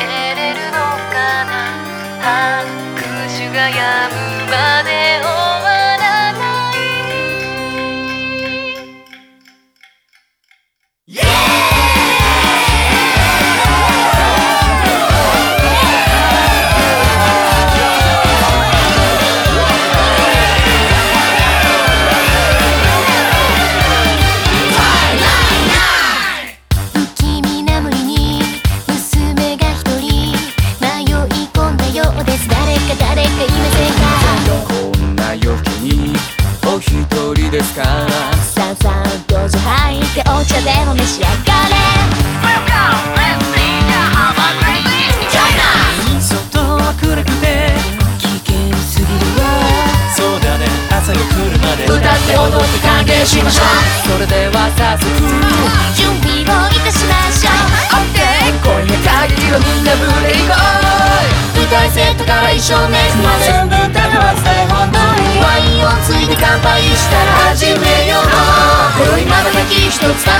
えれるのかな。拍手がやし上がれ Welcome, let's see ya, have a great day. Join us. 外は暗くて危険すぎるわそうだね朝が来るまで歌って踊って歓迎しましょうそれでは早速準備をいたしましょう OK 今夜限りはみんなブレイク舞台セットから衣装メイクまで全部歌がわずだよ本当にワインをついて乾杯したら始めよう今宵まだ敵一つた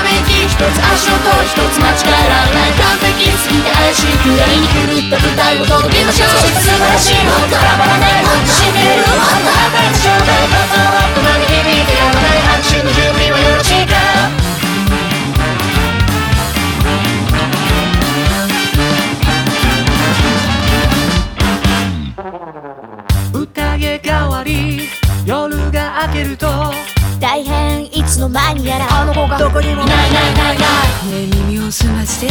め息一つ足音一つ間違えられない完璧すぎて怪しいくらいに狂った舞台を届けましょう素晴らしいもっとバラないもっとしびれるもっと働いてちょうだいバズはあっと間に響いてやまない拍手の準備はよろしいか夜が明けると大変いつの間にやらがどこにもないないないないね耳を澄まして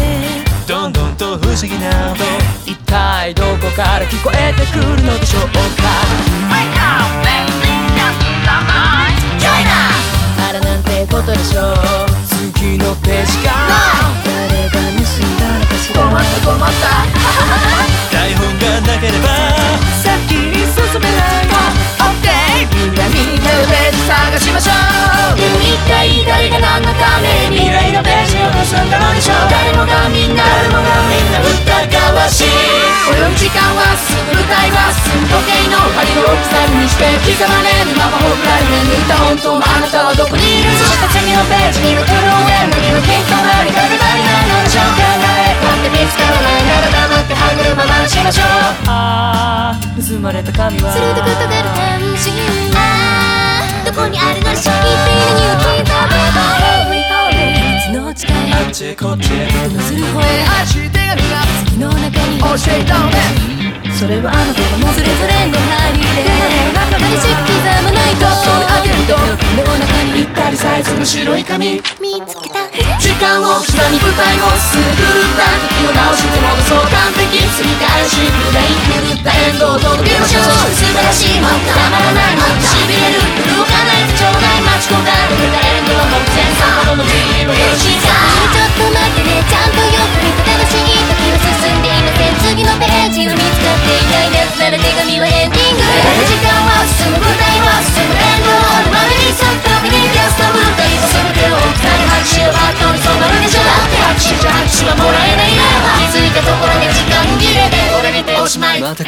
どんどんと不思議な音一体どこから聞こえてくるのでしょうか Welcome, let's see ya, tonight. Join us あらなんてことでしょう刻まれるままほくられ眠った本当のあなたはどこにいるそして次のページには黒え何がきっと何かが足りないのでしょう考えたって見つからないなら黙って歯車回しましょうああ盗まれた紙は鋭くる返信あーどこにあるのでしょうの近いあっちこっちする声が月の中に教えたのねそれはあの子がもそれぞれの白い紙見つけた時間を下に舞台を進む狂った時を直して戻そう完璧すぎて怪しいくらい狂ったエンドを届けましょう素晴らしいもっとたまらないもっとしびれる動かない不調ない待ち焦がれたエンドは目前さほどの準備はよろしいかちょっと待ってねちゃんとよく見て楽しい時は進んでいません次のページが見つかっていないです。なら手紙はエンディング。時間は進む舞台また